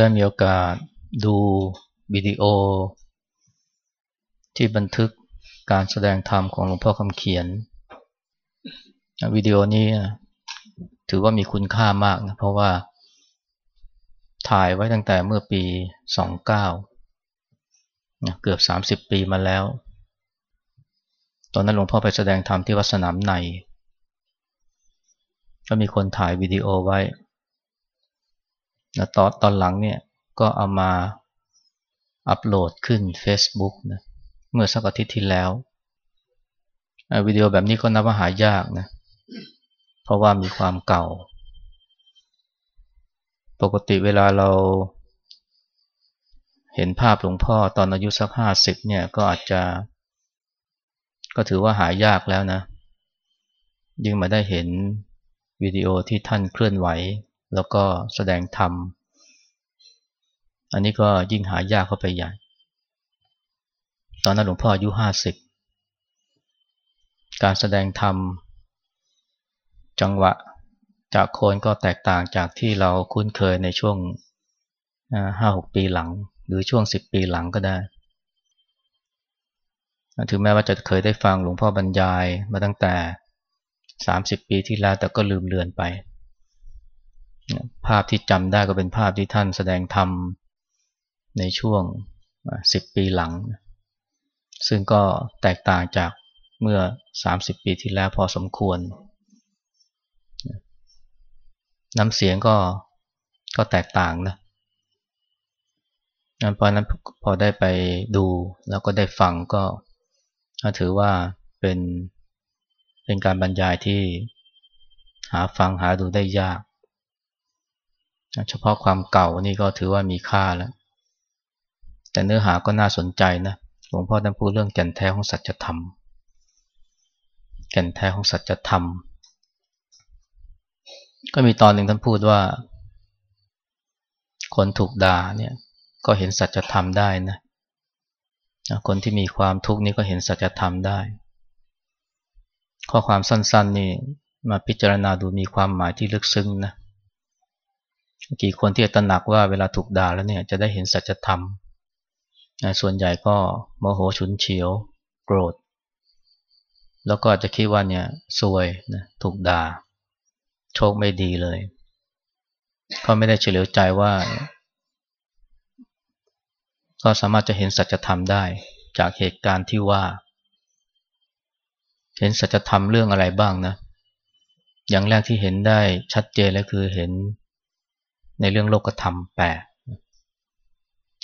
ได้มีโอกาสดูวิดีโอ ที่บันทึกการแสดงธรรมของหลวงพ่อคำเขียนวิดีโอนี้ถือว่ามีคุณค่ามากนะเพราะว่าถ่ายไว้ตั้งแต่เมื่อปี 29เกือบ 30 ปีมาแล้ว ตอนนั้นหลวงพ่อไปแสดงธรรมที่วัดสนามใน ก็มีคนถ่ายวิดีโอไว้ แล้วตอนตอนหลังเนี่ยก็เอามาอัปโหลดขึ้น Facebook นะเมื่อสักอาทิตย์ที่แล้ววิดีโอแบบนี้ก็นับว่าหายากนะเพราะว่ามีความเก่า ปกติเวลาเรา เห็นภาพหลวงพ่อตอนอายุสักห้าสิบเนี่ยก็อาจจะ ก็ถือว่าหายากแล้วนะ ยิ่งมาได้เห็นวิดีโอที่ท่านเคลื่อนไหว แล้วก็แสดงธรรม อันนี้ก็ยิ่งหายากเข้าไปใหญ่ ตอนนั้นหลวงพ่ออายุห้าสิบ การแสดงธรรม จังหวะจากโคนก็แตกต่างจากที่เราคุ้นเคยในช่วงห้าหกปีหลัง หรือช่วงสิบปีหลังก็ได้ ถึงแม้ว่าจะเคยได้ฟังหลวงพ่อบรรยายมาตั้งแต่ 30 ปีที่แล้วแต่ก็ลืมเลือนไป ภาพที่จำได้ก็เป็นภาพที่ท่านแสดงธรรมในช่วง10ปีหลัง ซึ่งก็แตกต่างจากเมื่อ 30 ปีที่แล้วพอสมควร น้ำเสียงก็ก็แตกต่างนะเพราะนั้นพอได้ไปดูแล้วก็ได้ฟังก็ถือว่าเป็นเป็นการบรรยายที่หาฟังหาดูได้ยาก เฉพาะความเก่านี่ก็ถือว่ามีค่าแล้ว แต่เนื้อหาก็น่าสนใจนะหลวงพ่อท่านพูดเรื่องแก่นแท้ของสัจธรรม แก่นแท้ของสัจธรรม ก็มีตอนหนึ่งท่านพูดว่า คนถูกด่าเนี่ยก็เห็นสัจธรรมได้นะคนที่มีความทุกข์นี่ก็เห็นสัจธรรมได้ ข้อความสั้นๆนี่มาพิจารณาดูมีความหมายที่ลึกซึ้งนะ กี่คนที่ตระหนักว่าเวลาถูกด่าแล้วเนี่ยจะได้เห็นสัจธรรมนะส่วนใหญ่ก็โมโหฉุนเฉียว โกรธ แล้วก็จะคิดว่าเนี่ยซวยนะถูกด่า โชคไม่ดีเลย เขาไม่ได้เฉลียวใจว่า ก็สามารถจะเห็นสัจธรรมได้จากเหตุการณ์ที่ว่า เห็นสัจธรรมเรื่องอะไรบ้างนะ อย่างแรกที่เห็นได้ชัดเจนเลยคือเห็น ในเรื่องโลกธรรมแปด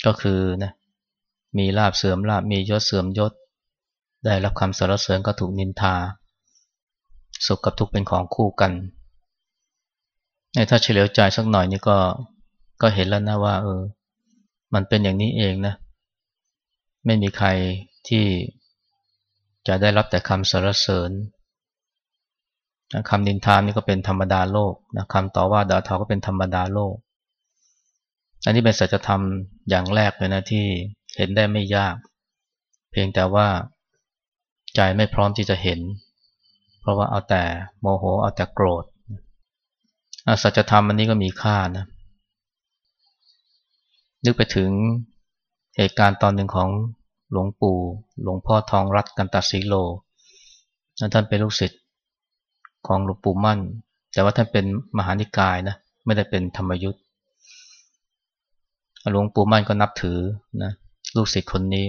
ก็คือนะมีลาบเสื่อมลาบมียศเสื่อมยศ ได้รับคำสรรเสริญก็ถูกนินทา สุขกับทุกข์เป็นของคู่กันในถ้าเฉลียวใจสักหน่อยนี่ก็ก็เห็นแล้วนะว่าเออ มันเป็นอย่างนี้เองนะ ไม่มีใครที่จะได้รับแต่คำสรรเสริญคำนินทานี่ก็เป็นธรรมดาโลกนะคำต่อว่าด่าทอก็เป็นธรรมดาโลก อันนี้เป็นสัจธรรมอย่างแรกเลยนะที่เห็นได้ไม่ยาก เพียงแต่ว่าใจไม่พร้อมที่จะเห็น เพราะว่าเอาแต่โมโหเอาแต่โกรธสัจธรรมอันนี้ก็มีค่านะ นึกไปถึงเหตุการณ์ตอนหนึ่งของหลวงปู่หลวงพ่อทองรัตกันตัสีโลท่านเป็นลูกศิษย์ของหลวงปู่มั่น แต่ว่าท่านเป็นมหานิกายนะ ไม่ได้เป็นธรรมยุทธ์ หลวงปู่มั่นก็นับถือนะลูกศิษย์คนนี้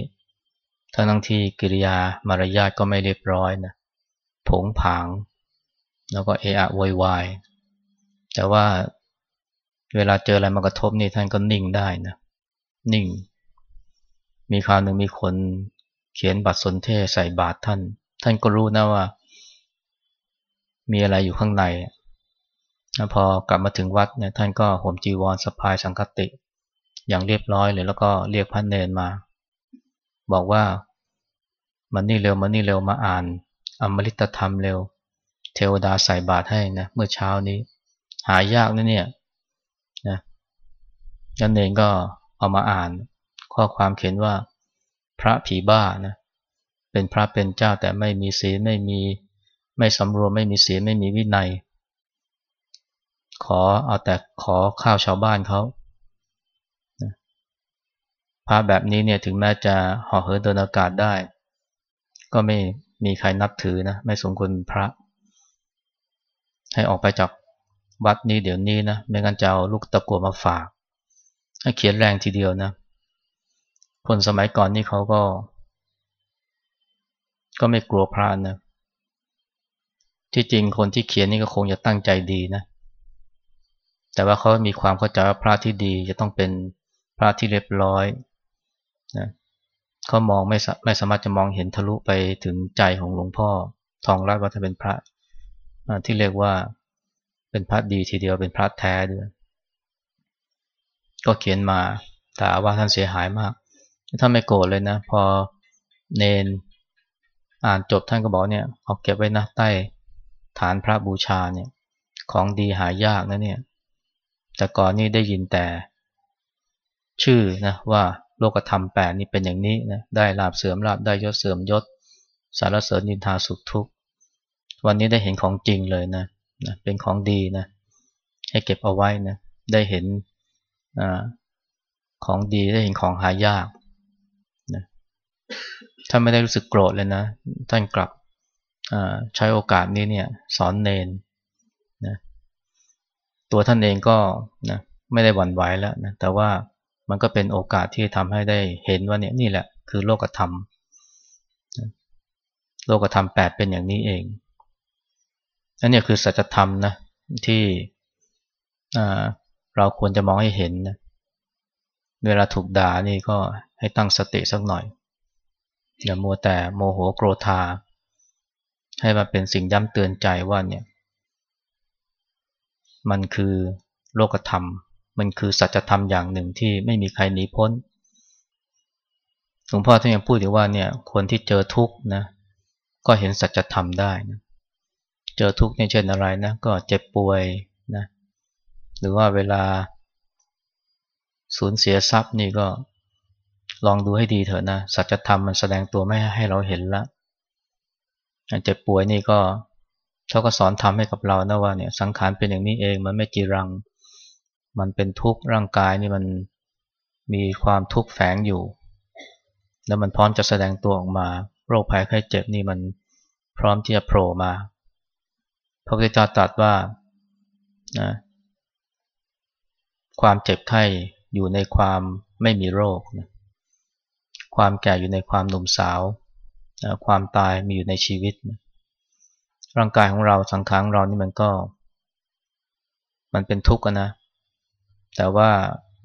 ทั้งทั้งที่กิริยามารยาทก็ไม่เรียบร้อยนะผงผาง แล้วก็เอะอะวอยวายแต่ว่าเวลาเจออะไรมากระทบนี่ท่านก็นิ่งได้นะนิ่ง มีคราวหนึ่งมีคนเขียนบัตรสนเทศใส่บาตรท่าน ท่านก็รู้นะว่า มีอะไรอยู่ข้างในพอกลับมาถึงวัดเนี่ยท่านก็ห่มจีวรสะพายสังคติ อย่างเรียบร้อยเลย แล้วก็เรียกพระเนนมา บอกว่ามันนี่เร็วมันนี่เร็วมาอ่าน อมฤตธรรมเร็ว เทวดาใส่บาตรให้นะเมื่อเช้านี้ หายากนะเนี่ยนะยันเองก็เอามาอ่าน ข้อความเขียนว่า พระผีบ้านะเป็นพระเป็นเจ้าแต่ไม่มีศีลไม่มีไม่สำรวมไม่มีศีลไม่มีวินัย ขอเอาแต่ขอข้าวชาวบ้านเขา พระแบบนี้เนี่ยถึงแม้จะห่อเหินเดินอากาศได้ ก็ไม่มีใครนับถือนะไม่สมควรพระ ให้ออกไปจากวัดนี้เดี๋ยวนี้นะไม่งั้นจะเอาลูกตะกัวมาฝาก ให้เขียนแรงทีเดียวนะ คนสมัยก่อนนี่เขาก็ ก็ไม่กลัวพระนะที่จริงคนที่เขียนนี่ก็คงจะตั้งใจดีนะ แต่ว่าเขามีความเข้าใจว่าพระที่ดีจะต้องเป็นพระที่เรียบร้อย นะเขามองไม่ไม่สามารถจะมองเห็นทะลุไปถึงใจของหลวงพ่อทองรัตว่าถ้าเป็นพระที่เรียกว่าเป็นพระดีทีเดียวเป็นพระแท้ด้วยก็เขียนมาแต่ว่าท่านเสียหายมากท่านไม่โกรธเลยนะ พอเนนอ่านจบท่านก็บอกเนี่ยเอาเก็บไว้นะใต้ฐานพระบูชาเนี่ยของดีหายากนะเนี่ยแต่ก่อนนี่ได้ยินแต่ ชื่อนะว่า โลกธรรมแปดนี่เป็นอย่างนี้นะได้ลาบเสื่อมลาบได้ยศเสื่อมยศ สารเสริญนินทาสุขทุกข์วันนี้ได้เห็นของจริงเลยนะนะเป็นของดีนะให้เก็บเอาไว้นะได้เห็นอของดีได้เห็นของหายากนะถ้าไม่ได้รู้สึกโกรธเลยนะท่านกลับใช้โอกาสนี้เนี่ยสอนเนนนะตัวท่านเองก็นะไม่ได้หวั่นไหวแล้วนะแต่ว่า มันก็เป็นโอกาสที่ทำให้ได้เห็นว่าเนี่ยนี่แหละคือโลกธรรม โลกธรรมแปดเป็นอย่างนี้เองนั่นเนี่ยคือสัจธรรมนะที่เราควรจะมองให้เห็นนะเวลาถูกด่านี่ก็ให้ตั้งสติสักหน่อยอย่ามัวแต่โมโหโกรธา ให้มันเป็นสิ่งย้ำเตือนใจว่าเนี่ย มันคือโลกธรรม มันคือสัจธรรมอย่างหนึ่งที่ไม่มีใครหนีพ้นหลวงพ่อท่านยังพูดอยู่ว่าเนี่ยคนที่เจอทุกข์นะก็เห็นสัจธรรมได้นะเจอทุกข์ในเช่นอะไรนะก็เจ็บป่วยนะหรือว่าเวลาสูญเสียทรัพย์นี่ก็ลองดูให้ดีเถอะนะสัจธรรมมันแสดงตัวไม่ให้เราเห็นละเจ็บป่วยนี่ก็เขาก็สอนทำให้กับเรานะว่าเนี่ยสังขารเป็นอย่างนี้เองมันไม่จีรัง มันเป็นทุกข์ร่างกายนี่มันมีความทุกข์แฝงอยู่ แล้วมันพร้อมจะแสดงตัวออกมา โรคภัยไข้เจ็บนี่มันพร้อมที่จะโผล่มาพระพุทธเจ้าตรัสว่านะความเจ็บไข้อยู่ในความไม่มีโรคนะความแก่อยู่ในความหนุ่มสาวนะความตายมีอยู่ในชีวิตนะร่างกายของเราสังขารเรานี่มันก็ มันเป็นทุกข์นะ แต่ว่า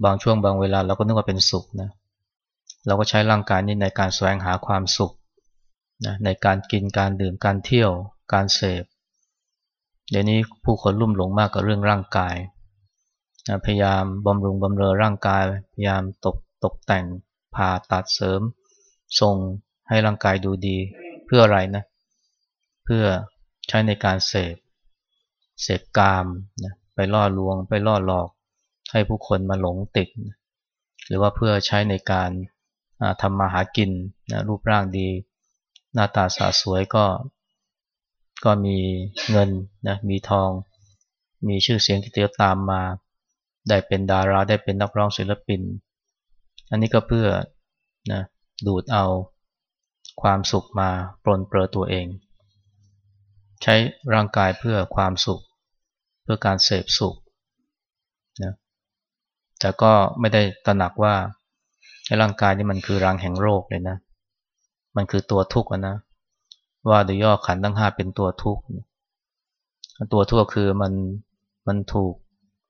บางช่วงบางเวลาเราก็นึกว่าเป็นสุขนะเราก็ใช้ร่างกายนี้ในการแสวงหาความสุขนะในการกินการดื่มการเที่ยว การเสพเดี๋ยวนี้ผู้คนลุ่มหลงมากกับเรื่องร่างกายนะพยายามบำรุงบำเรอร่างกาย พยายามตกตกแต่งผ่าตัดเสริมทรงให้ร่างกายดูดีเพื่ออะไรนะ เพื่อใช้ในการเสพเสพกามนะไปล่อลวง ไปล่อหลอก ให้ผู้คนมาหลงติด หรือว่าเพื่อใช้ในการทำมาหากินนะรูปร่างดี หน้าตาสาสวยก็ก็มีเงินนะมีทอง มีชื่อเสียงที่เตียวตามมา ได้เป็นดาราได้เป็นนักร้องศิลปิน อันนี้ก็เพื่อนะดูดเอาความสุขมาปลนเปลือตัวเอง ใช้ร่างกายเพื่อความสุข เพื่อการเสพสุข แต่ก็ไม่ได้ตระหนักว่าร่างกายนี่มันคือรังแห่งโรคเลยนะ มันคือตัวทุกข์นะ ว่าโดยย่อขันทั้งห้าเป็นตัวทุกข์ ตัวทุกข์คือมันมันถูก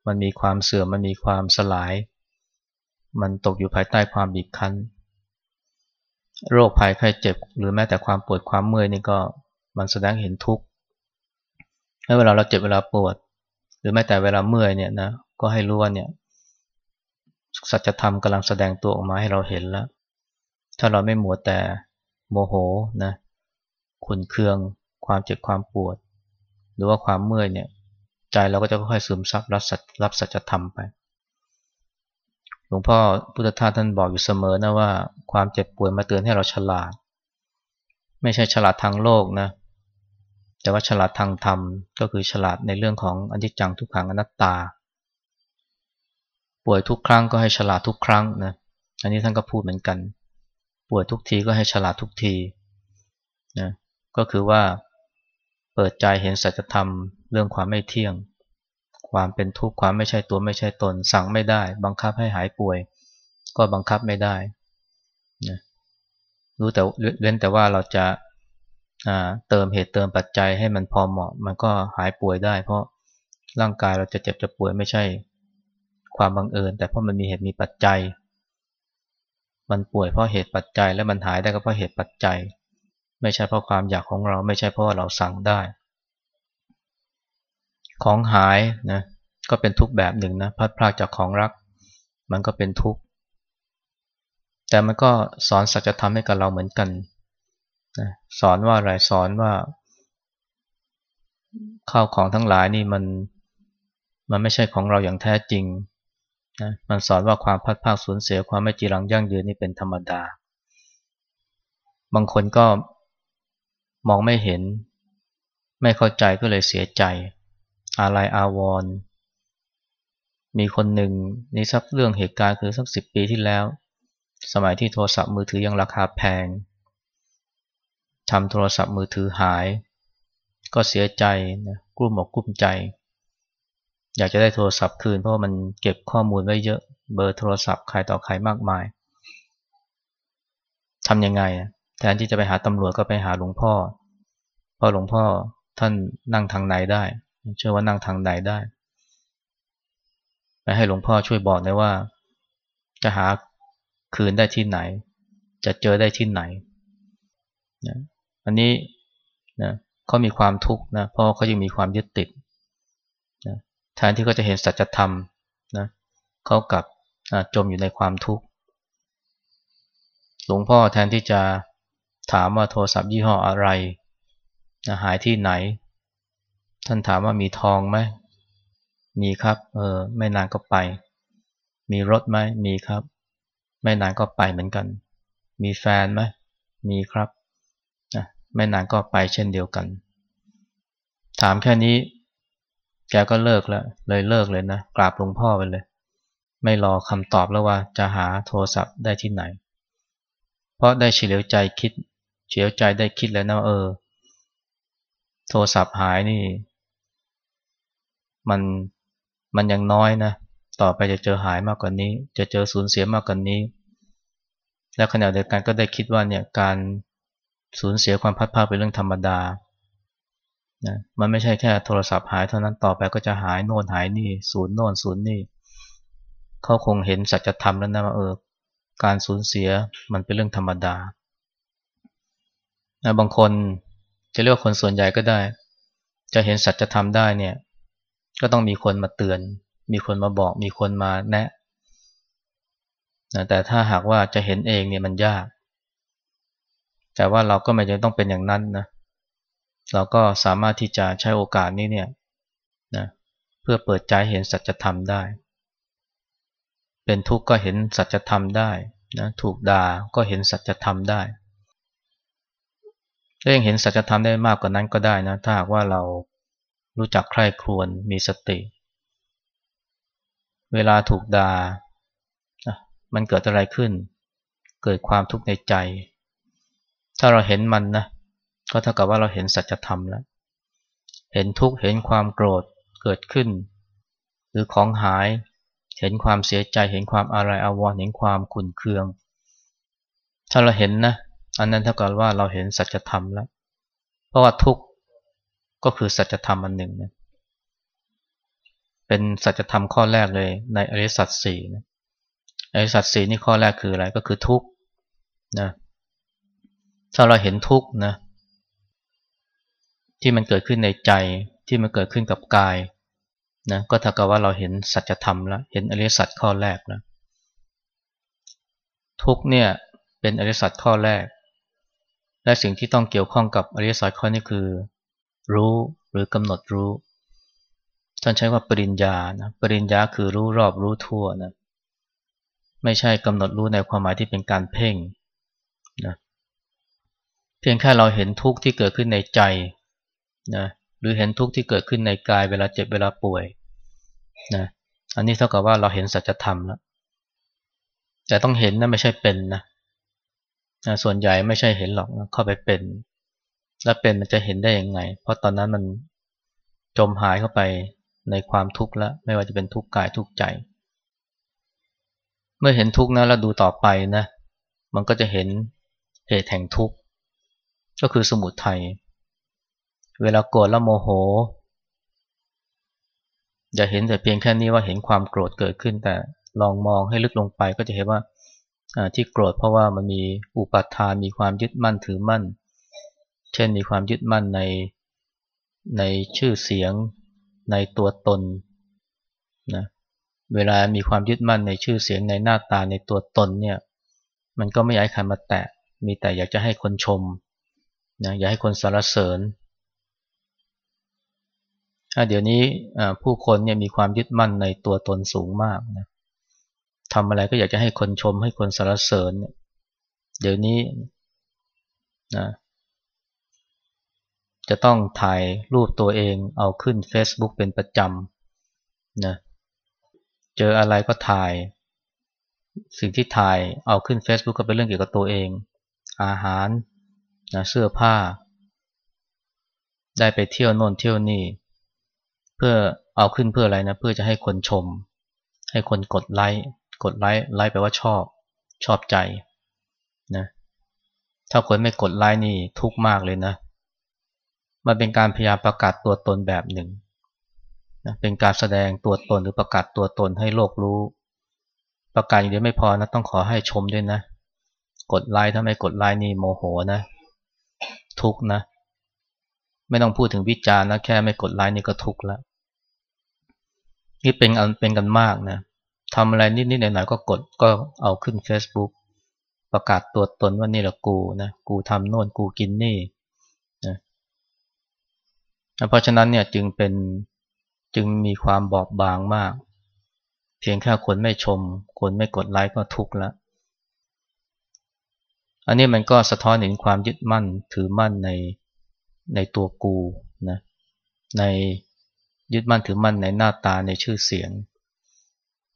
มันมีความเสื่อม มันมีความสลาย มันตกอยู่ภายใต้ความบีบคั้น โรคภัยไข้เจ็บ หรือแม้แต่ความปวดความเมื่อยนี่ก็มันแสดงเห็นทุกข์ให้เวลาเราเจ็บเวลาปวด หรือแม้แต่เวลาเมื่อยเนี่ยนะ ก็ให้รู้ว่าเนี่ย สัจธรรมกำลังแสดงตัวออกมาให้เราเห็นแล้ว ถ้าเราไม่หมัวแต่โมโหนะขุนเคือง ความเจ็บความปวด หรือว่าความเมื่อยเนี่ย ใจเราก็จะค่อยๆซึมซับรับสัจรับสัจธรรมไป หลวงพ่อพุทธทาสท่านบอกอยู่เสมอนะว่า ความเจ็บป่วยมาเตือนให้เราฉลาด ไม่ใช่ฉลาดทางโลกนะแต่ว่าฉลาดทางธรรมก็คือฉลาดในเรื่องของอนิจจังทุกขังอนัตตา ป่วยทุกครั้งก็ให้ฉลาดทุกครั้งนะอันนี้ท่านก็พูดเหมือนกัน ป่วยทุกทีก็ให้ฉลาดทุกทีนะก็คือว่าเปิดใจเห็นสัจธรรมเรื่องความไม่เที่ยง ความเป็นทุกข์ความไม่ใช่ตัวไม่ใช่ตน สั่งไม่ได้ บังคับให้หายป่วย ก็บังคับไม่ได้นะรู้แต่เว้นแต่ว่าเราจะเติมเหตุเติมปัจจัยให้มันพอเหมาะ มันก็หายป่วยได้ เพราะร่างกายเราจะเจ็บจะป่วยไม่ใช่ ความบังเอิญ แต่เพราะมันมีเหตุมีปัจจัย มันป่วยเพราะเหตุปัจจัย และมันหายได้ก็เพราะเหตุปัจจัย ไม่ใช่เพราะความอยากของเราไม่ใช่เพราะเราสั่งได้ ของหายนะก็เป็นทุกแบบหนึ่งนะพัดพลาดจากของรัก มันก็เป็นทุกข์แต่มันก็สอนสัจธรรมให้กับเราเหมือนกันนะสอนว่าอะไรสอนว่าข้าวของทั้งหลายนี่มันมันไม่ใช่ของเราอย่างแท้จริง นะมันสอนว่าความพัดภาคสูญเสียความไม่จีรังยั่งยืนนี่เป็นธรรมดา บางคนก็มองไม่เห็น ไม่เข้าใจก็เลยเสียใจ อะไรอาวร มีคนหนึ่งนี่สักเรื่องเหตุการณ์คือสักสิบปีที่แล้ว สมัยที่โทรศัพท์มือถือยังราคาแพงทำโทรศัพท์มือถือหาย ก็เสียใจนะกลุ้มอกกลุ้มใจ อยากจะได้โทรศัพท์คืนเพราะมันเก็บข้อมูลไว้เยอะเบอร์โทรศัพท์ใครต่อใครมากมายทำยังไงแทนที่จะไปหาตำรวจก็ไปหาหลวงพ่อพราะหลวงพ่อท่านนั่งทางไหนได้เชื่อว่านั่งทางไหนได้ไปให้หลวงพ่อช่วยบอกน่อยว่า จะหาคืนได้ที่ไหน จะเจอได้ที่ไหนนะอันนี้นะเขามีความทุกข์นะเพราะเขายังมีความยึดติด แทนที่เขาจะเห็นสัจธรรมนะเขากลับจมอยู่ในความทุกข์ หลวงพ่อแทนที่จะถามว่าโทรศัพท์ยี่ห้ออะไรนะหายที่ไหน ท่านถามว่ามีทองไหม มีครับ เออ ไม่นานก็ไป มีรถไหม มีครับ ไม่นานก็ไปเหมือนกัน มีแฟนไหม มีครับนะไม่นานก็ไปเช่นเดียวกัน ถามแค่นี้ แกก็เลิกแล้วเลยเลิกเลยนะกราบหลวงพ่อไปเลย ไม่รอคำตอบแล้วว่าจะหาโทรศัพท์ได้ที่ไหน เพราะได้เฉลียวใจคิดเฉลียวใจได้คิดแล้วนะเออ โทรศัพท์หายนี่ มันมันยังน้อยนะ ต่อไปจะเจอหายมากกว่านี้ จะเจอสูญเสียมากกว่านี้ และขณะเดียวกันก็ได้คิดว่าเนี่ยการสูญเสียความพัดพาเป็นเรื่องธรรมดา นะมันไม่ใช่แค่โทรศัพท์หายเท่านั้นต่อไปก็จะหายโน่นหายนี่ศูนย์โน่นศูนย์นี่เขาคงเห็นสัจธรรมแล้วนะว่าเออการสูญเสียมันเป็นเรื่องธรรมดานะบางคนจะเรียกว่าคนส่วนใหญ่ก็ได้ จะเห็นสัจธรรมได้เนี่ย ก็ต้องมีคนมาเตือน มีคนมาบอก มีคนมาแนะนะแต่ถ้าหากว่าจะเห็นเองเนี่ยมันยาก แต่ว่าเราก็ไม่จำเป็นต้องเป็นอย่างนั้นนะ เราก็สามารถที่จะใช้โอกาสนี้เนี่ยนะเพื่อเปิดใจเห็นสัจธรรมได้ เป็นทุกข์ก็เห็นสัจธรรมได้นะถูกด่าก็เห็นสัจธรรมได้ถ้ายังเห็นสัจธรรมได้มากกว่านั้นก็ได้นะถ้าหากว่าเรารู้จักใคร่ครวญมีสติ เวลาถูกด่ามันเกิดอะไรขึ้น เกิดความทุกข์ในใจ ถ้าเราเห็นมันนะ ก็เท่ากับว่าเราเห็นสัจธรรมแล้ว เห็นทุกข์เห็นความโกรธเกิดขึ้น หรือของหายเห็นความเสียใจเห็นความอะไรอาวรณ์เห็นความขุ่นเคือง ถ้าเราเห็นนะอันนั้นเท่ากับว่าเราเห็นสัจธรรมแล้ว เพราะว่าทุกข์ก็คือสัจธรรมอันหนึ่งนะเป็นสัจธรรมข้อแรกเลยในอริสัตสีนะอริสัตสีนี่ข้อแรกคืออะไรก็คือทุกข์นะถ้าเราเห็นทุกข์นะ ที่มันเกิดขึ้นในใจที่มันเกิดขึ้นกับกายนะก็เท่ากับว่าเราเห็นสัจธรรมแล้วเห็นอริยสัจข้อแรกแล้วทุกเนี่ยเป็นอริยสัจข้อแรก และสิ่งที่ต้องเกี่ยวข้องกับอริยสัจข้อนี้คือ รู้หรือกำหนดรู้ท่านใช้ว่าปริญญานะปริญญาคือรู้รอบรู้ทั่วนะไม่ใช่กำหนดรู้ในความหมายที่เป็นการเพ่งนะเพียงแค่เราเห็นทุกข์ที่เกิดขึ้นในใจ นะหรือเห็นทุกข์ที่เกิดขึ้นในกายเวลาเจ็บเวลาป่วยนะอันนี้เท่ากับว่าเราเห็นสัจธรรมแล้วแต่ต้องเห็นนะไม่ใช่เป็นนะนะส่วนใหญ่ไม่ใช่เห็นหรอกนะเข้าไปเป็น แล้วเป็นมันจะเห็นได้ยังไง เพราะตอนนั้นมันจมหายเข้าไปในความทุกข์แล้วไม่ว่าจะเป็นทุกข์กายทุกข์ใจ เมื่อเห็นทุกข์นะแล้วดูต่อไปนะ มันก็จะเห็นเหตุแห่งทุกข์ก็คือสมุทัย เวลาโกรธแล้วโมโห อย่าเห็นแต่เพียงแค่นี้ว่าเห็นความโกรธเกิดขึ้น แต่ลองมองให้ลึกลงไปก็จะเห็นว่าที่โกรธเพราะว่ามันมีอุปาทานมีความยึดมั่นถือมั่น เช่นมีความยึดมั่นในในชื่อเสียงในตัวตนนะเวลามีความยึดมั่นในชื่อเสียงในหน้าตาในตัวตนเนี่ยมันก็ไม่อยากให้ใครมาแตะมีแต่อยากจะให้คนชมนะอยากให้คนสรรเสริญ เดี๋ยวนี้ผู้คนเนี่ยมีความยึดมั่นในตัวตนสูงมากนะทำอะไรก็อยากจะให้คนชมให้คนสรรเสริญ เดี๋ยวนี้นะจะต้องถ่ายรูปตัวเองเอาขึ้น Facebook เป็นประจำนะเจออะไรก็ถ่าย สิ่งที่ถ่ายเอาขึ้น Facebook ก็เป็นเรื่องเกี่ยวกับตัวเอง อาหารนะเสื้อผ้า ได้ไปเที่ยวโน่นเที่ยวนี่ เพื่อเอาขึ้นเพื่ออะไรนะเพื่อจะให้คนชม ให้คนกดไลค์กดไลค์ไลค์แปลว่าชอบ ชอบใจนะถ้าคนไม่กดไลค์นี่ทุกข์มากเลยนะมันเป็นการพยายามประกาศตัวตนแบบหนึ่งนะเป็นการแสดงตัวตนหรือประกาศตัวตนให้โลกรู้ ประกาศอย่างเดียวไม่พอนะต้องขอให้ชมด้วยนะ กดไลค์ถ้าไม่กดไลค์นี่โมโหนะ ทุกนะ ไม่ต้องพูดถึงวิจารณ์นะแค่ไม่กดไลค์นี่ก็ทุกแล้วนี่เป็นอันเป็นกันมากนะทำอะไรนิดๆหน่อยๆก็กดก็เอาขึ้น Facebook ประกาศตัวตนว่านี่แหละกูนะกูทำโน่นกูกินนี่นะเพราะฉะนั้นเนี่ยจึงเป็นจึงมีความบอบบางมาก เพียงแค่คนไม่ชม คนไม่กดไลค์ก็ทุกข์ล้วอันนี้มันก็สะท้อนเห็นความยึดมั่นถือมั่นใน ในตัวกูนะในยึดมั่นถือมั่นในหน้าตาในชื่อเสียง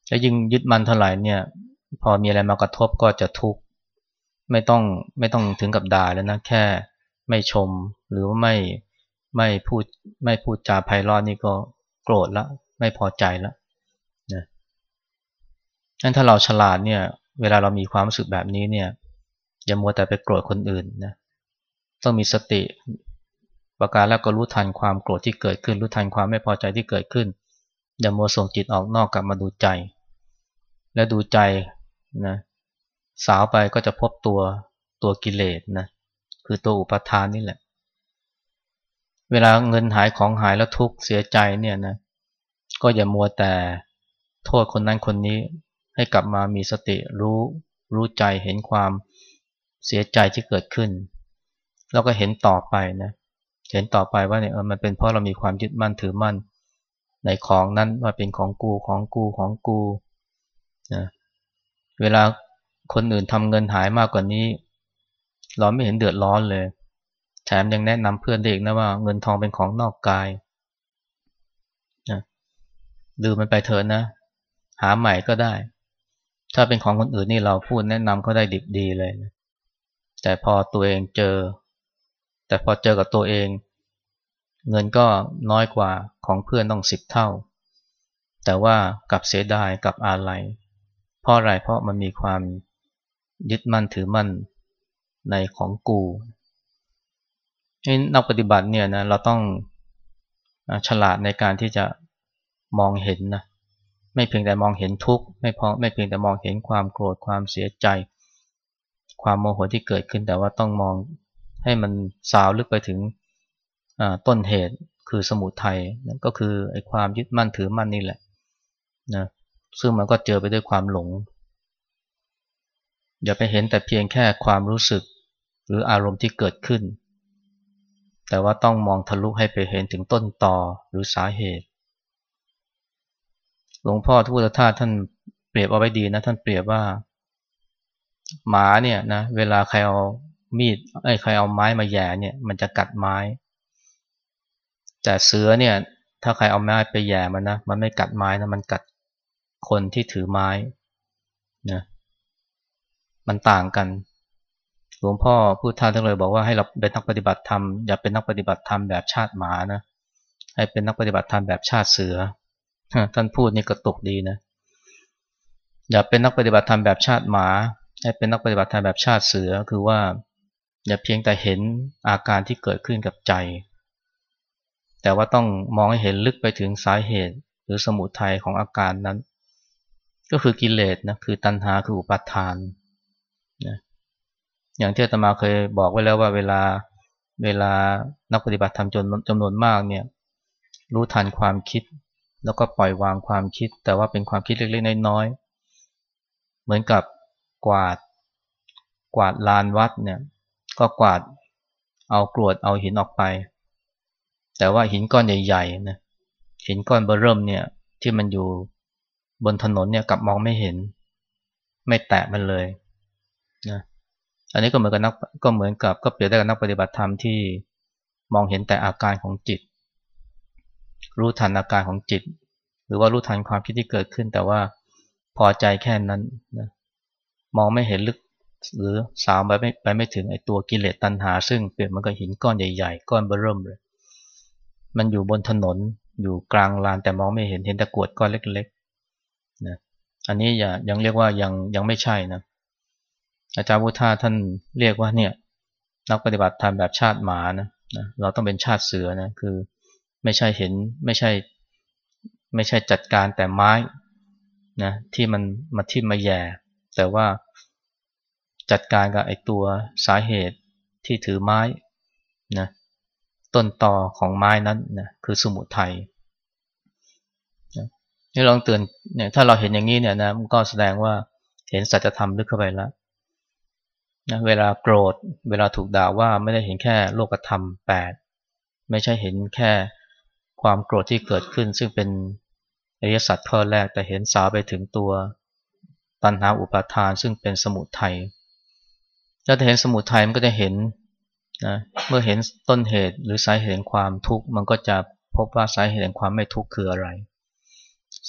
และยิ่งยึดมั่นเท่าไหร่เนี่ย พอมีอะไรมากระทบก็จะทุกข์ไม่ต้องไม่ต้องถึงกับด่าแล้วนะแค่ไม่ชมหรือว่าไม่ไม่พูดไม่พูดจาไพเราะนี่ก็โกรธละไม่พอใจละนะงั้นถ้าเราฉลาดเนี่ยเวลาเรามีความรู้สึกแบบนี้เนี่ยอย่ามัวแต่ไปโกรธคนอื่นนะต้องมีสติ ประการแล้วก็รู้ทันความโกรธที่เกิดขึ้น รู้ทันความไม่พอใจที่เกิดขึ้น อย่ามัวส่งจิตออกนอกกลับมาดูใจ และดูใจนะสาวไปก็จะพบตัวตัวกิเลสนะคือตัวอุปทานนี่แหละ เวลาเงินหายของหายแล้วทุกข์เสียใจเนี่ยนะก็อย่ามัวแต่โทษคนนั้นคนนี้ให้กลับมามีสติรู้รู้ใจเห็นความเสียใจที่เกิดขึ้น แล้วก็เห็นต่อไปนะ เห็นต่อไปว่าเนี่ยมันเป็นเพราะเรามีความยึดมั่นถือมั่น ในของนั้นว่าเป็นของกูของกูของกูนะเวลาคนอื่นทำเงินหายมากกว่านี้ เราไม่เห็นเดือดร้อนเลย แถมยังแนะนำเพื่อนเด็กนะว่าเงินทองเป็นของนอกกายนะดูมันไปเถอะนะ หาใหม่ก็ได้ ถ้าเป็นของคนอื่นนี่เราพูดแนะนำเขาได้ดิบดีเลยนะแต่พอตัวเองเจอ แต่พอเจอกับตัวเอง เงินก็น้อยกว่าของเพื่อนต้องสิบเท่า แต่ว่ากับเสียดายกับอะไรเพราะอะไรเพราะมันมีความยึดมั่นถือมั่นในของกูนักปฏิบัติเนี่ยนะเราต้องฉลาดในการที่จะมองเห็นนะไม่เพียงแต่มองเห็นทุกข์ไม่พอไม่เพียงแต่มองเห็นความโกรธความเสียใจ ความโมโหที่เกิดขึ้นแต่ว่าต้องมอง ให้มันสาวลึกไปถึงต้นเหตุคือสมุทัยก็คือไอ้ความยึดมั่นถือมั่นนี่แหละนะซึ่งมันก็เจอไปด้วยความหลง อย่าไปเห็นแต่เพียงแค่ความรู้สึกหรืออารมณ์ที่เกิดขึ้น แต่ว่าต้องมองทะลุให้ไปเห็นถึงต้นต่อหรือสาเหตุ หลวงพ่อทุกทาท่านเปรียบเอาไว้ดีนะท่านเปรียบว่า หมาเนี่ยนะเวลาใครเอา มีดไอ้ใครเอาไม้มาแย่เนี่ยมันจะกัดไม้ แต่เสือเนี่ยถ้าใครเอาไม้ไปแย่มันนะ มันไม่กัดไม้นะมันกัดคนที่ถือไม้นะมันต่างกัน หลวงพ่อพูดท่านทั้งเลยบอกว่าให้เราเป็นนักปฏิบัติธรรมอย่าเป็นนักปฏิบัติธรรมแบบชาติหมานะให้เป็นนักปฏิบัติธรรมแบบชาติเสือท่านพูดนี่กระตุกดีนะอย่าเป็นนักปฏิบัติธรรมแบบชาติหมา ให้เป็นนักปฏิบัติธรรมแบบชาติเสือคือว่า อย่าเพียงแต่เห็นอาการที่เกิดขึ้นกับใจ แต่ว่าต้องมองให้เห็นลึกไปถึงสาเหตุหรือสมุทัยของอาการนั้น ก็คือกิเลสนะคือตัณหาคืออุปาทานนะอย่างที่อาตมาเคยบอกไว้แล้วว่าเวลาเวลานักปฏิบัติธรรมจนจำนวนมากเนี่ยรู้ทันความคิด แล้วก็ปล่อยวางความคิด แต่ว่าเป็นความคิดเล็กๆน้อยๆเหมือนกับกวาดกวาดลานวัดเนี่ย ก็กวาดเอากรวดเอาหินออกไป แต่ว่าหินก้อนใหญ่ๆนะหินก้อนเบอร์เริ่มเนี่ยที่มันอยู่บนถนนเนี่ยกลับมองไม่เห็น ไม่แตะมันเลยนะอันนี้ก็เหมือนกับนักก็เหมือนกับก็เปรียบได้กับนักปฏิบัติธรรมที่มองเห็นแต่อาการของจิต รู้ทันอาการของจิต หรือว่ารู้ทันความคิดที่เกิดขึ้น แต่ว่าพอใจแค่นั้นนะมองไม่เห็นลึก หรือสาวไปไม่ไปไม่ถึงไอตัวกิเลสตัณหา ซึ่งเปรียบมันก็หินก้อนใหญ่ๆ ก้อนเบริ่มเลย มันอยู่บนถนนอยู่กลางลานแต่มองไม่เห็นเห็นแต่กวดก้อนเล็กๆนะอันนี้อย่ายังเรียกว่ายังยังไม่ใช่นะอาจารย์พุทธาท่านเรียกว่าเนี่ยนักปฏิบัติธรรมแบบชาติหมานะนะเราต้องเป็นชาติเสือนะคือไม่ใช่เห็นไม่ใช่ไม่ใช่จัดการแต่ไม้นะที่มันมาทิ่มมาแย่ แต่ว่า จัดการกับไอตัวสาเหตุที่ถือไม้นะต้นต่อของไม้นั้นนะคือสมุทัยนี่ลองเตือนเนี่ยถ้าเราเห็นอย่างนี้เนี่ยนะมันก็แสดงว่าเห็นสัจธรรมลึกเข้าไปแล้วนะเวลาโกรธเวลาถูกด่าว่าไม่ได้เห็นแค่โลกธรรมแปดไม่ใช่เห็นแค่ความโกรธที่เกิดขึ้น ซึ่งเป็นอริยสัจข้อแรกแต่เห็นสาวไปถึงตัวตัณหาอุปาทานซึ่งเป็นสมุทัย ถ้าจะเห็นสมุทัยมันก็จะเห็นนะเมื่อเห็นต้นเหตุหรือสาเหตุแห่งความทุกข์มันก็จะพบว่าสาเหตุแห่งความไม่ทุกข์คืออะไร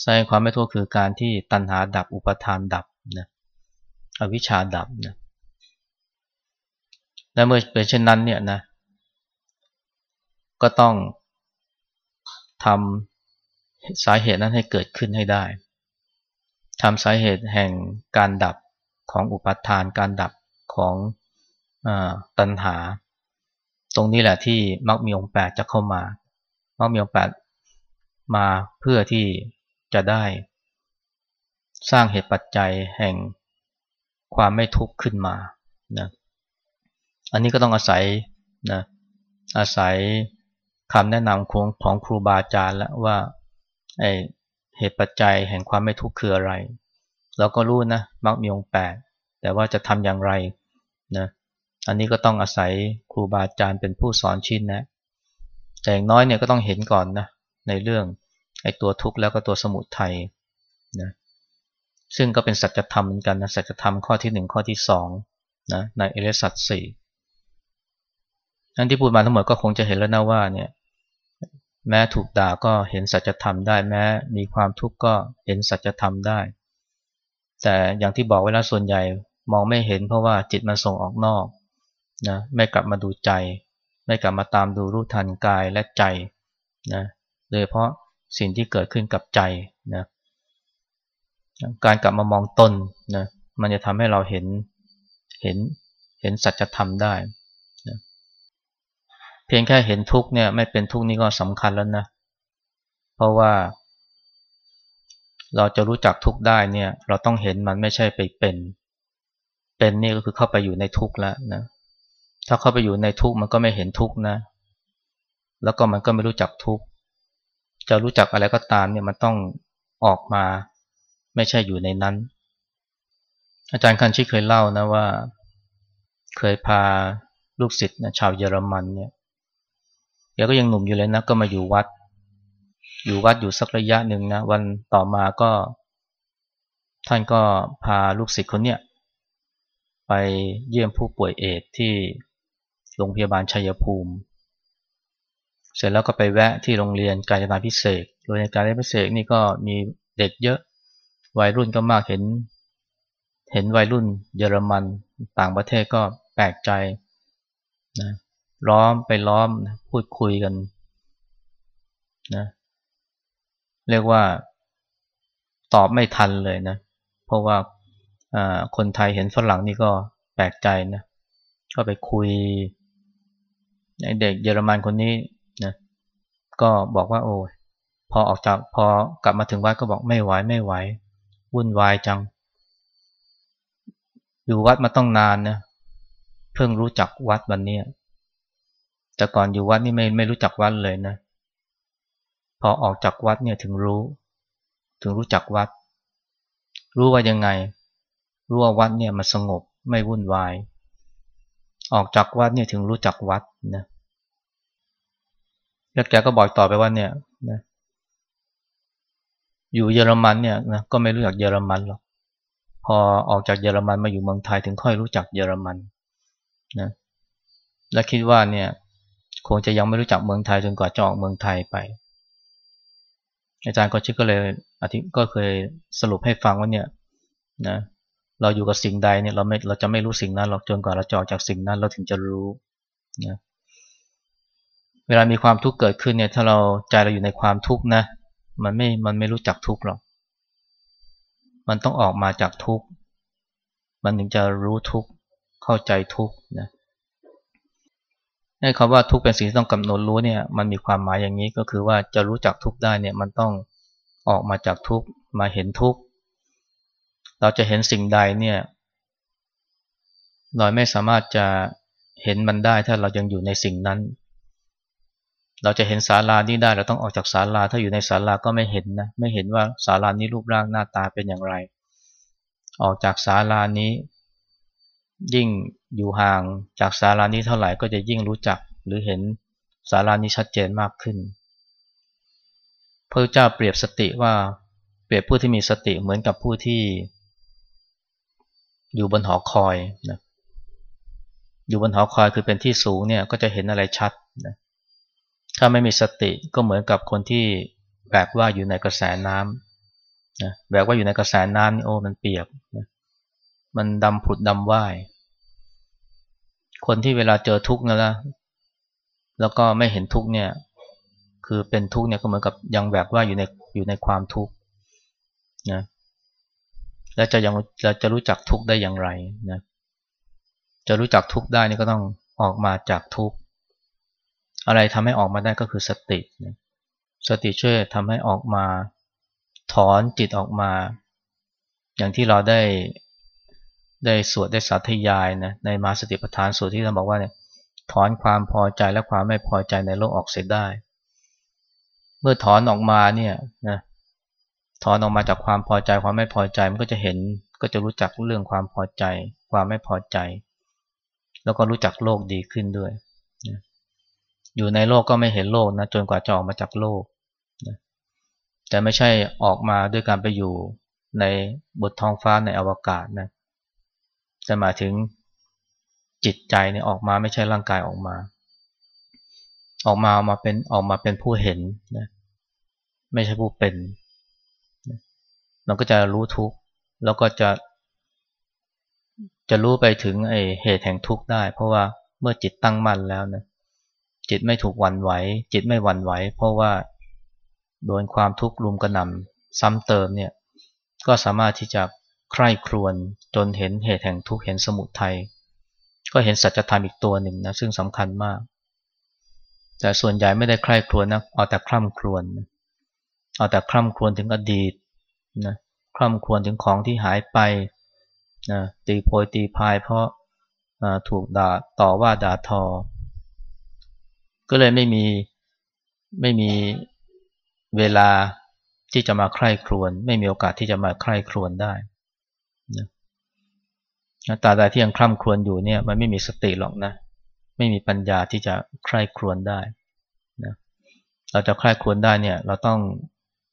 สาเหตุความไม่ทุกข์คือการที่ตัณหาดับอุปทานดับนะอวิชชาดับนะและเมื่อเป็นเช่นนั้นเนี่ยนะก็ต้องทำสาเหตุนั้นให้เกิดขึ้นให้ได้ทำสาเหตุแห่งการดับของอุปทานการดับ ของอตัณหา ตรงนี้แหละที่มักมีองค์แปดจะเข้ามามักมีองค์แปดมาเพื่อที่จะได้ สร้างเหตุปัจจัยแห่งความไม่ทุกข์ขึ้นมานะอันนี้ก็ต้องอาศัยนะอาศัยคำแนะนำของของครูบาอาจารย์แล้วว่าไอเหตุปัจจัยแห่งความไม่ทุกข์คืออะไร เราก็รู้นะมักมีองแปดแต่ว่าจะทำอย่างไร นะอันนี้ก็ต้องอาศัยครูบาอาจารย์เป็นผู้สอนชิ้นนะแต่อย่างน้อยเนี่ยก็ต้องเห็นก่อนนะในเรื่องไอ้ตัวทุกข์แล้วก็ตัวสมุทัยนะซึ่งก็เป็นสัจธรรมเหมือนกันนะสัจธรรมข้อที่หนึ่งข้อที่สองนะในเอเลสัตสี่นั่นที่พูดมาทั้งหมดก็คงจะเห็นแล้วนะว่าเนี่ยแม้ถูกด่าก็เห็นสัจธรรมได้แม้มีความทุกข์ก็เห็นสัจธรรมได้ แต่อย่างที่บอกไว้แล้วส่วนใหญ่ มองไม่เห็นเพราะว่าจิตมันส่งออกนอกนะไม่กลับมาดูใจ ไม่กลับมาตามดูรู้ทันกายและใจนะโดยเพราะสิ่งที่เกิดขึ้นกับใจนะการกลับมามองตนนะมันจะทำให้เราเห็นเห็นเห็นสัจธรรมได้นะเพียงแค่เห็นทุกเนี่ยไม่เป็นทุกนี่ก็สำคัญแล้วนะเพราะว่าเราจะรู้จักทุกได้เนี่ยเราต้องเห็นมันไม่ใช่ไปเป็น เป็นนี่ก็คือเข้าไปอยู่ในทุกข์แล้วนะถ้าเข้าไปอยู่ในทุกข์มันก็ไม่เห็นทุกข์นะ แล้วก็มันก็ไม่รู้จักทุกข์จะรู้จักอะไรก็ตามเนี่ยมันต้องออกมาไม่ใช่อยู่ในนั้น อาจารย์คันชิเคยเล่านะว่า เคยพาลูกศิษย์นะชาวเยอรมันเนี่ยแกก็ยังหนุ่มอยู่เลยนะก็มาอยู่วัด อยู่วัดอยู่สักระยะหนึ่งนะวันต่อมาก็ ท่านก็พาลูกศิษย์คนเนี้ย ไปเยี่ยมผู้ป่วยเอดที่โรงพยาบาลชัยภูมิ เสร็จแล้วก็ไปแวะที่โรงเรียนกาญจนาพิเศษ โรงเรียนกาญจนาพิเศษนี่ก็มีเด็กเยอะ วัยรุ่นก็มากเห็น เห็นวัยรุ่นเยอรมันต่างประเทศก็แปลกใจนะล้อมไปล้อมนะพูดคุยกันนะเรียกว่าตอบไม่ทันเลยนะ เพราะว่า คนไทยเห็นฝรั่งนี่ก็แปลกใจนะก็ไปคุยเด็กเยอรมันคนนี้นะก็บอกว่าโอ้ยพอออกจากพอกลับมาถึงวัดก็บอกไม่ไหวไม่ไหววุ่นวายจัง อยู่วัดมาต้องนานนะเพิ่งรู้จักวัดวันนี้แต่ก่อนอยู่วัดนี่ไม่ไม่รู้จักวัดเลยนะ พอออกจากวัดเนี่ยถึงรู้ ถึงรู้จักวัด รู้ว่ายังไง รู้ว่าวัดเนี่ยมันสงบไม่วุ่นวาย ออกจากวัดเนี่ยถึงรู้จักวัดนะแล้วแกก็บอกต่อไปว่าเนี่ยนะอยู่เยอรมันเนี่ยนะก็ไม่รู้จักเยอรมันหรอกพอออกจากเยอรมันมาอยู่เมืองไทยถึงค่อยรู้จักเยอรมันนะและคิดว่าเนี่ยคงจะยังไม่รู้จักเมืองไทยจนกว่าจะออกเมืองไทยไป อาจารย์ก็ชิก็เลยอธิก็เคยสรุปให้ฟังว่าเนี่ยนะ เราอยู่กับสิ่งใดเนี่ยเราไม่เราจะไม่รู้สิ่งนั้นหรอกจนกว่าเราจะออกจากสิ่งนั้นเราถึงจะรู้นะเวลามีความทุกข์เกิดขึ้นเนี่ยถ้าเราใจเราอยู่ในความทุกข์นะมันไม่มันไม่รู้จักทุกข์หรอกมันต้องออกมาจากทุกข์มันถึงจะรู้ทุกข์เข้าใจทุกข์นะให้คำว่าทุกข์เป็นสิ่งที่ต้องกำหนดรู้เนี่ยมันมีความหมายอย่างนี้ก็คือว่าจะรู้จักทุกข์ได้เนี่ยมันต้องออกมาจากทุกข์มาเห็นทุกข์ เราจะเห็นสิ่งใดเนี่ย เราไม่สามารถจะเห็นมันได้ถ้าเรายังอยู่ในสิ่งนั้น เราจะเห็นศาลานี้ได้เราต้องออกจากศาลาถ้าอยู่ในศาลาก็ไม่เห็นนะไม่เห็นว่าศาลานี้รูปร่างหน้าตาเป็นอย่างไร ออกจากศาลานี้ ยิ่งอยู่ห่างจากศาลานี้เท่าไหร่ก็จะยิ่งรู้จักหรือเห็นศาลานี้ชัดเจนมากขึ้นพระเจ้าเปรียบสติว่าเปรียบผู้ที่มีสติเหมือนกับผู้ที่ อยู่บนหอคอยนะอยู่บนหอคอยคือเป็นที่สูงเนี่ยก็จะเห็นอะไรชัดนะถ้าไม่มีสติก็เหมือนกับคนที่แบกว่าอยู่ในกระแสน้ำนะแบกว่าอยู่ในกระแสน้ำนี่โอ้มันเปียกนะมันดำผุดดำว่ายคนที่เวลาเจอทุกข์นะละแล้วก็ไม่เห็นทุกข์เนี่ย คือเป็นทุกข์เนี่ยก็เหมือนกับยังแบกว่าอยู่ในอยู่ในความทุกข์นะ แล้วจะยังจะจะรู้จักทุกข์ได้อย่างไรนะจะรู้จักทุกข์ได้นี่ก็ต้องออกมาจากทุกข์อะไรทำให้ออกมาได้ก็คือสติสติช่วยทำให้ออกมาถอนจิตออกมา อย่างที่เราได้ได้สวดได้สาธยายนะในมาสติปัฏฐานสูตรที่เราบอกว่าเนี่ยถอนความพอใจและความไม่พอใจในโลกออกเสียได้ เมื่อถอนออกมาเนี่ยนะ ถอนออกมาจากความพอใจความไม่พอใจมันก็จะเห็น ก็จะรู้จักเรื่องความพอใจ ความไม่พอใจ แล้วก็รู้จักโลกดีขึ้นด้วย อยู่ในโลกก็ไม่เห็นโลกนะจนกว่าจะออกมาจากโลกนะแต่ไม่ใช่ออกมาด้วยการไปอยู่ในบทท้องฟ้าในอวกาศนะจะหมายถึงจิตใจเนี่ยออกมาไม่ใช่ร่างกายออกมา ออกมาออกมาเป็นออกมาเป็นผู้เห็นนะไม่ใช่ผู้เป็น เราก็จะรู้ทุกข์แล้วก็จะ จะรู้ไปถึงไอเหตุแห่งทุกข์ได้ เพราะว่าเมื่อจิตตั้งมั่นแล้วนะจิตไม่ถูกวันไหว จิตไม่วันไหว เพราะว่าโดนความทุกข์รุมกระหน่ำซ้ำเติมเนี่ยก็สามารถที่จะใคร่ครวญจนเห็นเหตุแห่งทุกข์เห็นสมุทัยก็เห็นสัจธรรมอีกตัวหนึ่งนะซึ่งสำคัญมาก แต่ส่วนใหญ่ไม่ได้ใคร่ครวญนะเอาแต่คร่ำครวญเอาแต่คร่ำครวญถึงอดีต นะคร่ำครวญถึงของที่หายไปนะตีโพยตีพายเพราะถูกด่าต่อว่าด่าทอ ก็เลยไม่มีไม่มีเวลาที่จะมาใคร่ครวญไม่มีโอกาสที่จะมาใคร่ครวญได้นะตาใดที่ยังคร่ำครวญอยู่เนี่ยมันไม่มีสติหรอกนะ ไม่มีปัญญาที่จะใคร่ครวญได้นะเราจะใคร่ครวญได้เนี่ย เราต้อง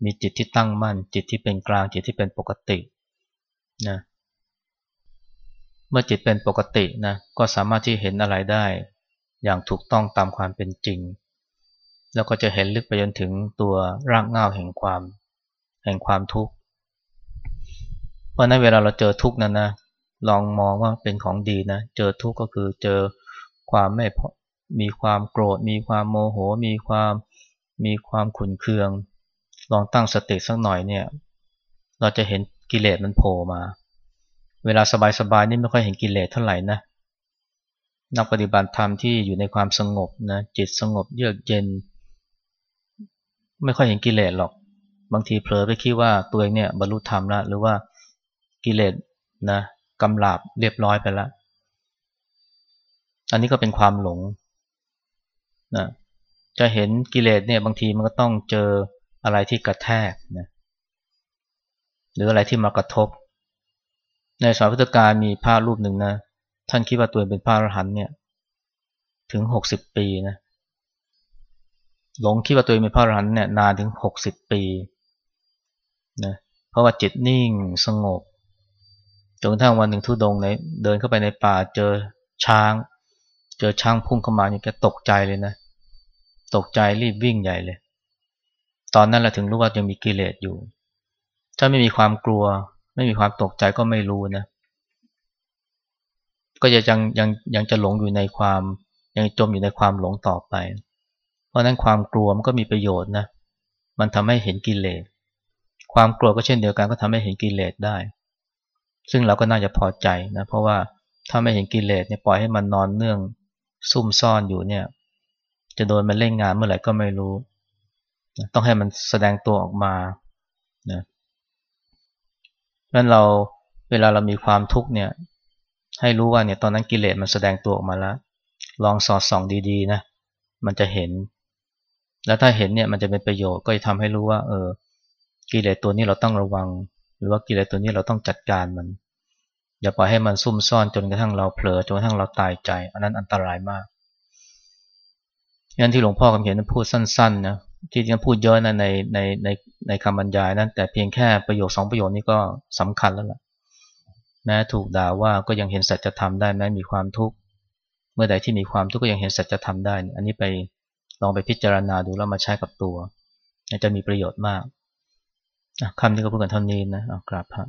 มีจิตที่ตั้งมั่น จิตที่เป็นกลางจิตที่เป็นปกตินะเมื่อจิตเป็นปกตินะก็สามารถที่เห็นอะไรได้ อย่างถูกต้องตามความเป็นจริง แล้วก็จะเห็นลึกไปจนถึงตัวรากเหง้าแห่งความแห่งความทุกข์เพราะนั้นเวลาเราเจอทุกข์นั้นนะลองมองว่าเป็นของดีนะ เจอทุกข์ก็คือเจอความไม่มีความโกรธ มีความโมโห มีความมีความขุนเคือง ลองตั้งสติสักหน่อยเนี่ย เราจะเห็นกิเลสมันโผล่มา เวลาสบายๆนี่ไม่ค่อยเห็นกิเลสเท่าไหร่นะ นักปฏิบัติธรรมที่อยู่ในความสงบนะจิตสงบเยือกเย็น ไม่ค่อยเห็นกิเลสหรอก บางทีเผลอไปคิดว่าตัวเองเนี่ยบรรลุธรรมแล้วหรือว่ากิเลสนะกำลาบเรียบร้อยไปแล้วอันนี้ก็เป็นความหลงนะจะเห็นกิเลสเนี่ยบางทีมันก็ต้องเจอ อะไรที่กระแทกนะหรืออะไรที่มากระทบ ในสายพุทธการมีพระรูปหนึ่งนะ ท่านคิดว่าตัวเองเป็นพระอรหันต์เนี่ย ถึงหกสิบปีนะหลงคิดว่าตัวเองเป็นพระอรหันต์เนี่ยนานถึงหกสิบปีนะเพราะว่าจิตนิ่งสงบจนกระทั่งวันหนึ่งทุดงในเดินเข้าไปในป่าเจอช้าง เจอช้างพุ่งเข้ามาเนี่ยแกตกใจเลยนะ ตกใจรีบวิ่งใหญ่เลย ตอนนั้นเราถึงรู้ว่ายังมีกิเลสอยู่ ถ้าไม่มีความกลัว ไม่มีความตกใจก็ไม่รู้นะ ก็จะยังยังยังจะหลงอยู่ในความยังจมอยู่ในความหลงต่อไป เพราะนั้นความกลัวมันก็มีประโยชน์นะ มันทำให้เห็นกิเลส ความกลัวก็เช่นเดียวกันก็ทำให้เห็นกิเลสได้ ซึ่งเราก็น่าจะพอใจนะ เพราะว่าถ้าไม่เห็นกิเลสเนี่ยปล่อยให้มันนอนเนื่องซุ่มซ่อนอยู่เนี่ย จะโดนมันเล่นงานเมื่อไหร่ก็ไม่รู้ ต้องให้มันแสดงตัวออกมานะนั้นเราเวลาเรามีความทุกข์เนี่ย ให้รู้ว่าเนี่ยตอนนั้นกิเลสมันแสดงตัวออกมาแล้ว ลองสอดส่องดีๆนะ มันจะเห็น แล้วถ้าเห็นเนี่ยมันจะเป็นประโยชน์ก็จะทำให้รู้ว่า เออ กิเลสตัวนี้เราต้องระวัง หรือว่ากิเลสตัวนี้เราต้องจัดการมัน อย่าปล่อยให้มันซุ่มซ่อนจนกระทั่งเราเผลอจนกระทั่งเราตายใจ อันนั้นอันตรายมากงั้นที่หลวงพ่อกำเขียนพูดสั้นๆนะที่จริงพูดเยอะนะในในในในคำบรรยายนั้น แต่เพียงแค่ประโยคสองประโยคนี้ก็สำคัญแล้วล่ะแม้ถูกด่าว่าก็ยังเห็นสัจธรรมได้แม้มีความทุกข์เมื่อใดที่มีความทุกข์ก็ยังเห็นสัจธรรมได้ อันนี้ไปลองไปพิจารณาดูแล้วมาใช้กับตัวจะมีประโยชน์มากคำนี้ก็พูดกันเท่านี้นะเอากราบพระ